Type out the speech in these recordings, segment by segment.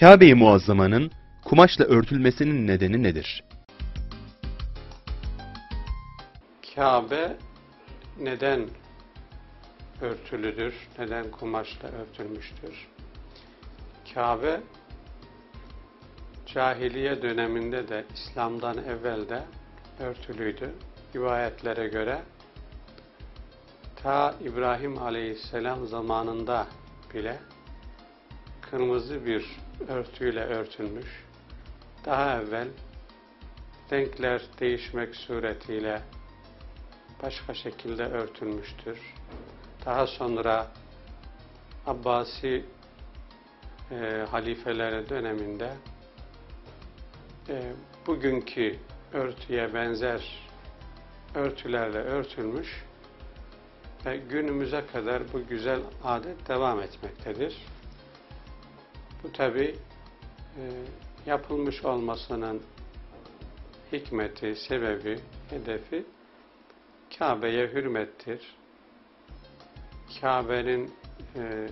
Kabe-i Muazzama'nın kumaşla örtülmesinin nedeni nedir? Kabe neden örtülüdür? Neden kumaşla örtülmüştür? Kabe cahiliye döneminde de İslam'dan evvel de örtülüydü. Rivayetlere göre ta İbrahim Aleyhisselam zamanında bile kırmızı bir örtüyle örtülmüş. Daha evvel renkler değişmek suretiyle başka şekilde örtülmüştür. Daha sonra Abbasi e, halifeleri döneminde e, bugünkü örtüye benzer örtülerle örtülmüş ve günümüze kadar bu güzel adet devam etmektedir. Bu tabi e, yapılmış olmasının hikmeti, sebebi, hedefi Kabe'ye hürmettir. Kabe'nin e,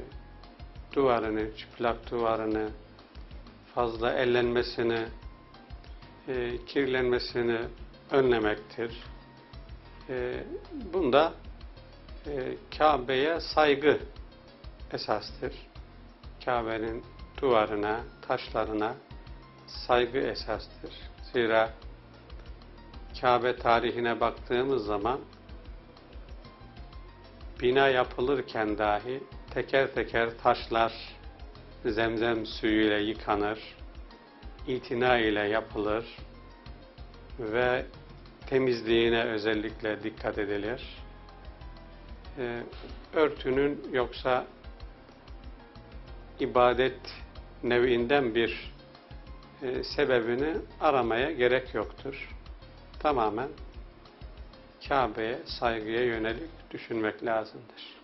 duvarını, çıplak duvarını, fazla ellenmesini, e, kirlenmesini önlemektir. E, bunda e, Kabe'ye saygı esastır. Kabe'nin duvarına, taşlarına saygı esastır. Zira Kabe tarihine baktığımız zaman bina yapılırken dahi teker teker taşlar zemzem suyuyla yıkanır, itina ile yapılır ve temizliğine özellikle dikkat edilir. Ee, örtünün yoksa ibadet nevinden bir e, sebebini aramaya gerek yoktur. Tamamen Kabe'ye saygıya yönelik düşünmek lazımdır.